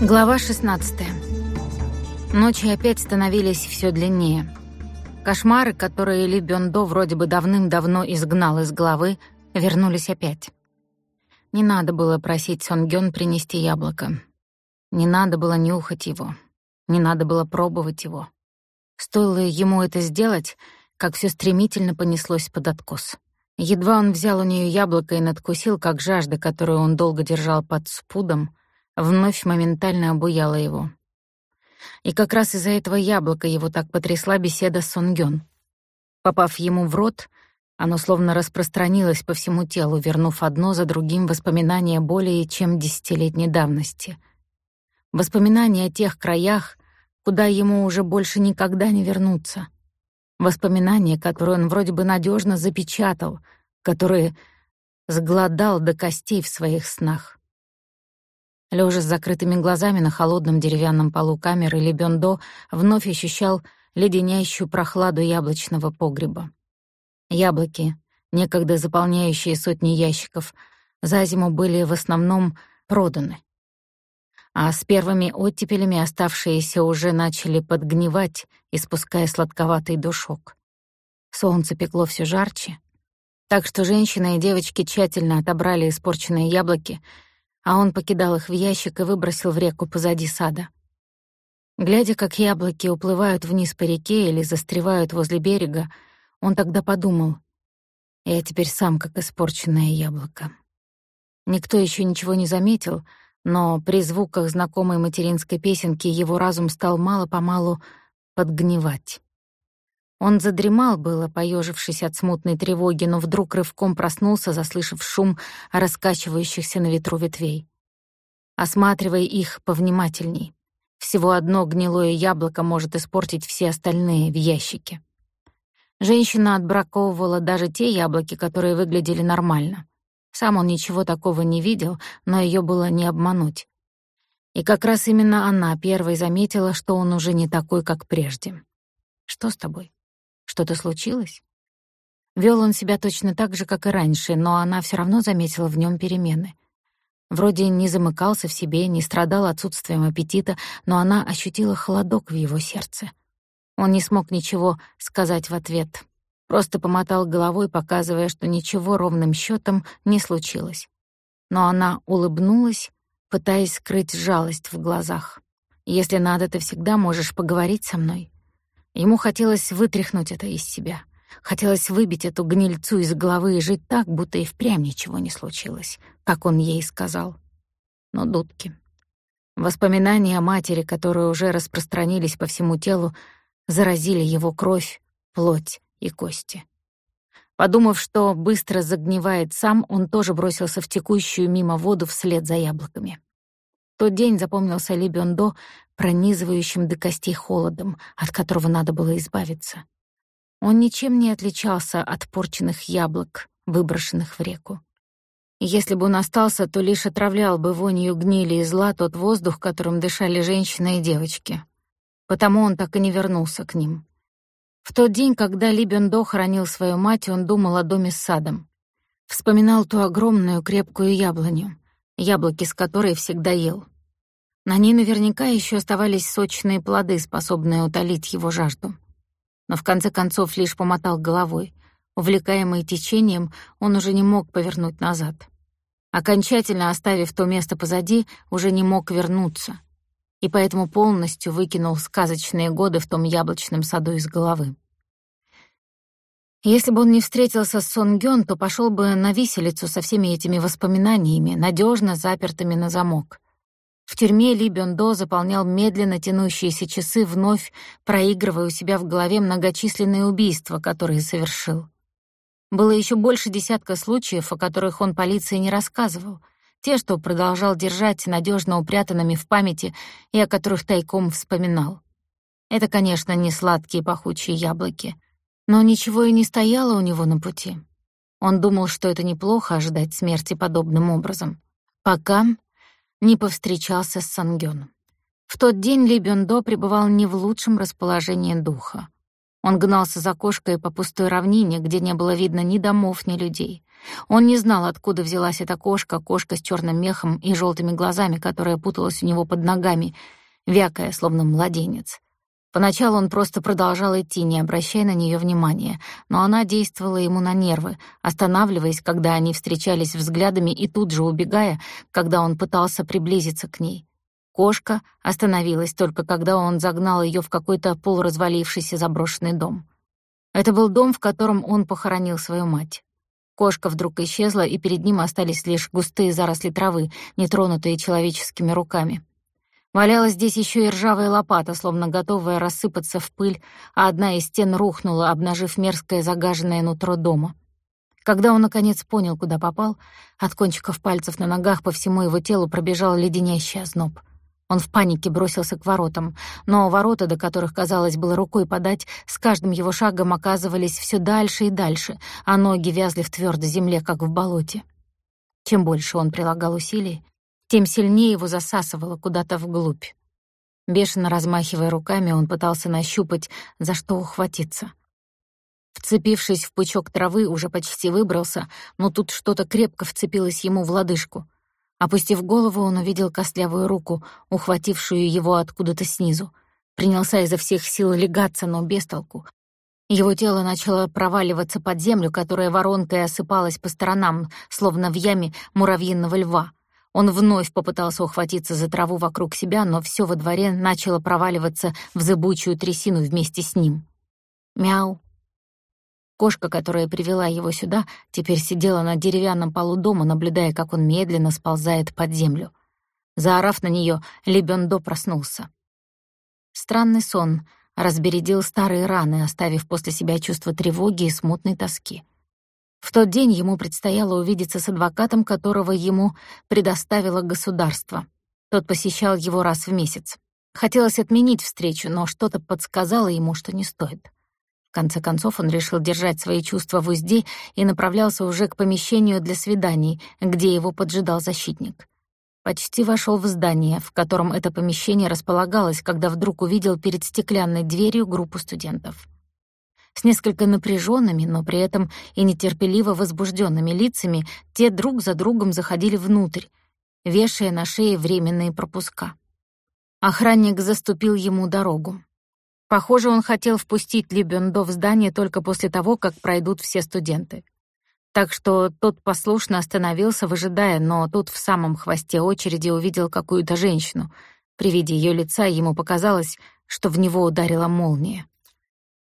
Глава 16. Ночи опять становились все длиннее. Кошмары, которые Ли Бёндо вроде бы давным-давно изгнал из головы, вернулись опять. Не надо было просить Сонгён принести яблоко. Не надо было нюхать его. Не надо было пробовать его. Стоило ему это сделать, как все стремительно понеслось под откос. Едва он взял у нее яблоко и надкусил, как жажда, которую он долго держал под спудом, вновь моментально обуяла его. И как раз из-за этого яблока его так потрясла беседа с Сонгён. Попав ему в рот, оно словно распространилось по всему телу, вернув одно за другим воспоминания более чем десятилетней давности. Воспоминания о тех краях, куда ему уже больше никогда не вернуться. Воспоминания, которые он вроде бы надежно запечатал, которые сгладал до костей в своих снах. Лежа с закрытыми глазами на холодном деревянном полу камеры, Лебендо вновь ощущал леденящую прохладу яблочного погреба. Яблоки, некогда заполняющие сотни ящиков, за зиму были в основном проданы. А с первыми оттепелями оставшиеся уже начали подгнивать, испуская сладковатый душок. Солнце пекло все жарче, так что женщины и девочки тщательно отобрали испорченные яблоки — а он покидал их в ящик и выбросил в реку позади сада. Глядя, как яблоки уплывают вниз по реке или застревают возле берега, он тогда подумал, я теперь сам как испорченное яблоко. Никто еще ничего не заметил, но при звуках знакомой материнской песенки его разум стал мало-помалу подгнивать. Он задремал было, поежившись от смутной тревоги, но вдруг рывком проснулся, заслышав шум раскачивающихся на ветру ветвей. Осматривая их повнимательней. Всего одно гнилое яблоко может испортить все остальные в ящике. Женщина отбраковывала даже те яблоки, которые выглядели нормально. Сам он ничего такого не видел, но ее было не обмануть. И как раз именно она первой заметила, что он уже не такой, как прежде. «Что с тобой?» Что-то случилось? Вел он себя точно так же, как и раньше, но она все равно заметила в нем перемены. Вроде не замыкался в себе, не страдал отсутствием аппетита, но она ощутила холодок в его сердце. Он не смог ничего сказать в ответ, просто помотал головой, показывая, что ничего ровным счетом не случилось. Но она улыбнулась, пытаясь скрыть жалость в глазах. «Если надо, ты всегда можешь поговорить со мной. Ему хотелось вытряхнуть это из себя. Хотелось выбить эту гнильцу из головы и жить так, будто и впрямь ничего не случилось, как он ей сказал. Но дудки. Воспоминания о матери, которые уже распространились по всему телу, заразили его кровь, плоть и кости. Подумав, что быстро загнивает сам, он тоже бросился в текущую мимо воду вслед за яблоками. Тот день запомнился Ли Бёндо пронизывающим до костей холодом, от которого надо было избавиться. Он ничем не отличался от порченных яблок, выброшенных в реку. Если бы он остался, то лишь отравлял бы вонью гнили и зла тот воздух, которым дышали женщины и девочки. Потому он так и не вернулся к ним. В тот день, когда Ли Бёндо хоронил свою мать, он думал о доме с садом. Вспоминал ту огромную крепкую яблоню, яблоки с которой всегда ел. На ней наверняка еще оставались сочные плоды, способные утолить его жажду. Но в конце концов лишь помотал головой. Увлекаемый течением, он уже не мог повернуть назад. Окончательно оставив то место позади, уже не мог вернуться. И поэтому полностью выкинул сказочные годы в том яблочном саду из головы. Если бы он не встретился с Сон Гён, то пошел бы на виселицу со всеми этими воспоминаниями, надежно запертыми на замок — в тюрьме Ли Бёндо заполнял медленно тянущиеся часы, вновь проигрывая у себя в голове многочисленные убийства, которые совершил. Было еще больше десятка случаев, о которых он полиции не рассказывал, те, что продолжал держать надежно упрятанными в памяти и о которых тайком вспоминал. Это, конечно, не сладкие пахучие яблоки, но ничего и не стояло у него на пути. Он думал, что это неплохо ожидать смерти подобным образом. Пока не повстречался с Сангёном. В тот день Ли Бёндо пребывал не в лучшем расположении духа. Он гнался за кошкой по пустой равнине, где не было видно ни домов, ни людей. Он не знал, откуда взялась эта кошка, кошка с черным мехом и желтыми глазами, которая путалась у него под ногами, вякая, словно младенец. Поначалу он просто продолжал идти, не обращая на нее внимания, но она действовала ему на нервы, останавливаясь, когда они встречались взглядами, и тут же убегая, когда он пытался приблизиться к ней. Кошка остановилась только когда он загнал ее в какой-то полуразвалившийся заброшенный дом. Это был дом, в котором он похоронил свою мать. Кошка вдруг исчезла, и перед ним остались лишь густые заросли травы, нетронутые человеческими руками. Валялась здесь еще и ржавая лопата, словно готовая рассыпаться в пыль, а одна из стен рухнула, обнажив мерзкое загаженное нутро дома. Когда он, наконец, понял, куда попал, от кончиков пальцев на ногах по всему его телу пробежал леденящий озноб. Он в панике бросился к воротам, но ворота, до которых, казалось, было рукой подать, с каждым его шагом оказывались все дальше и дальше, а ноги вязли в твердой земле, как в болоте. Чем больше он прилагал усилий, тем сильнее его засасывало куда-то вглубь. Бешено размахивая руками, он пытался нащупать, за что ухватиться. Вцепившись в пучок травы, уже почти выбрался, но тут что-то крепко вцепилось ему в лодыжку. Опустив голову, он увидел костлявую руку, ухватившую его откуда-то снизу. Принялся изо всех сил легаться, но без толку. Его тело начало проваливаться под землю, которая воронкой осыпалась по сторонам, словно в яме муравьиного льва — он вновь попытался ухватиться за траву вокруг себя, но все во дворе начало проваливаться в зыбучую трясину вместе с ним. Мяу. Кошка, которая привела его сюда, теперь сидела на деревянном полу дома, наблюдая, как он медленно сползает под землю. Заорав на нее, Лебендо проснулся. Странный сон разбередил старые раны, оставив после себя чувство тревоги и смутной тоски. В тот день ему предстояло увидеться с адвокатом, которого ему предоставило государство. Тот посещал его раз в месяц. Хотелось отменить встречу, но что-то подсказало ему, что не стоит. В конце концов он решил держать свои чувства в узде и направлялся уже к помещению для свиданий, где его поджидал защитник. Почти вошел в здание, в котором это помещение располагалось, когда вдруг увидел перед стеклянной дверью группу студентов с несколько напряженными, но при этом и нетерпеливо возбужденными лицами, те друг за другом заходили внутрь, вешая на шее временные пропуска. Охранник заступил ему дорогу. Похоже, он хотел впустить Ли в здание только после того, как пройдут все студенты. Так что тот послушно остановился, выжидая, но тут в самом хвосте очереди увидел какую-то женщину. При виде ее лица ему показалось, что в него ударила молния.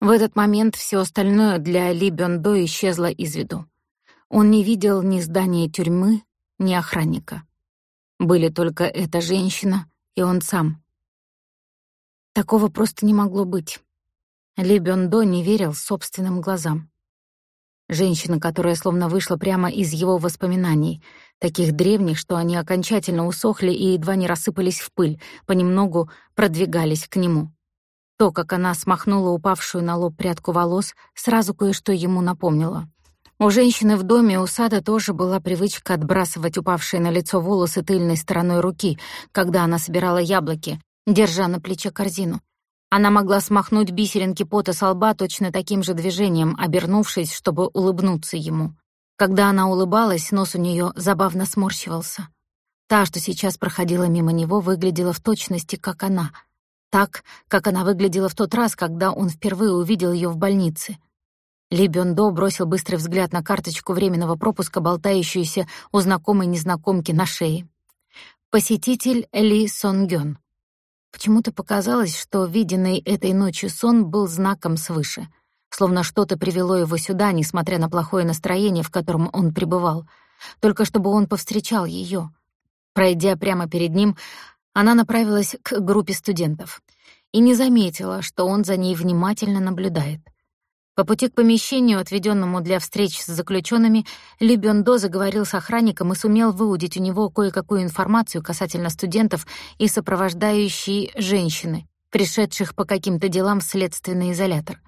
В этот момент все остальное для Ли Бёндо исчезло из виду. Он не видел ни здания тюрьмы, ни охранника. Были только эта женщина и он сам. Такого просто не могло быть. Ли Бёндо не верил собственным глазам. Женщина, которая словно вышла прямо из его воспоминаний, таких древних, что они окончательно усохли и едва не рассыпались в пыль, понемногу продвигались к нему. То, как она смахнула упавшую на лоб прядку волос, сразу кое-что ему напомнило. У женщины в доме у сада тоже была привычка отбрасывать упавшие на лицо волосы тыльной стороной руки, когда она собирала яблоки, держа на плече корзину. Она могла смахнуть бисеринки пота со лба точно таким же движением, обернувшись, чтобы улыбнуться ему. Когда она улыбалась, нос у нее забавно сморщивался. Та, что сейчас проходила мимо него, выглядела в точности, как она — так, как она выглядела в тот раз, когда он впервые увидел ее в больнице. Ли Бёндо бросил быстрый взгляд на карточку временного пропуска, болтающуюся у знакомой незнакомки на шее. Посетитель Ли Сонгён. Почему-то показалось, что виденный этой ночью сон был знаком свыше, словно что-то привело его сюда, несмотря на плохое настроение, в котором он пребывал, только чтобы он повстречал ее. Пройдя прямо перед ним, она направилась к группе студентов и не заметила, что он за ней внимательно наблюдает. По пути к помещению, отведенному для встреч с заключенными, Ли Бёндо заговорил с охранником и сумел выудить у него кое-какую информацию касательно студентов и сопровождающей женщины, пришедших по каким-то делам в следственный изолятор.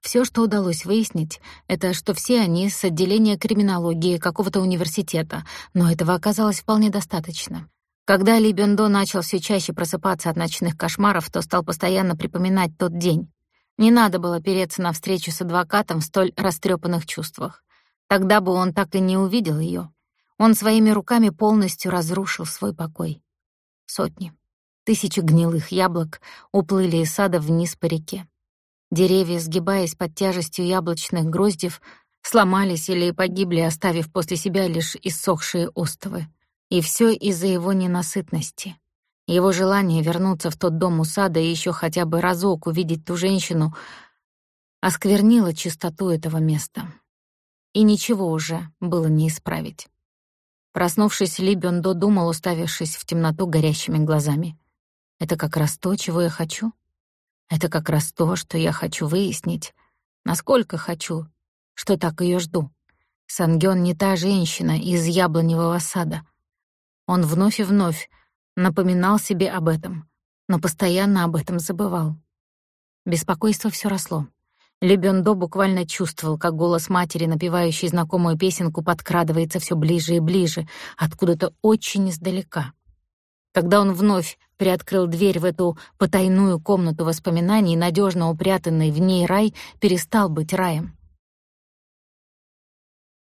Все, что удалось выяснить, это что все они с отделения криминологии какого-то университета, но этого оказалось вполне достаточно. Когда Ли Бендо начал все чаще просыпаться от ночных кошмаров, то стал постоянно припоминать тот день. Не надо было переться на встречу с адвокатом в столь растрепанных чувствах. Тогда бы он так и не увидел ее. Он своими руками полностью разрушил свой покой. Сотни, тысячи гнилых яблок уплыли из сада вниз по реке. Деревья, сгибаясь под тяжестью яблочных гроздев, сломались или погибли, оставив после себя лишь иссохшие остовы. И все из-за его ненасытности. Его желание вернуться в тот дом у и еще хотя бы разок увидеть ту женщину осквернило чистоту этого места. И ничего уже было не исправить. Проснувшись, Ли Бёндо думал, уставившись в темноту горящими глазами. «Это как раз то, чего я хочу. Это как раз то, что я хочу выяснить. Насколько хочу, что так ее жду. Сангён не та женщина из яблоневого сада. Он вновь и вновь напоминал себе об этом, но постоянно об этом забывал. Беспокойство все росло. Лебендо буквально чувствовал, как голос матери, напевающей знакомую песенку, подкрадывается все ближе и ближе, откуда-то очень издалека. Когда он вновь приоткрыл дверь в эту потайную комнату воспоминаний, надежно упрятанный в ней рай перестал быть раем.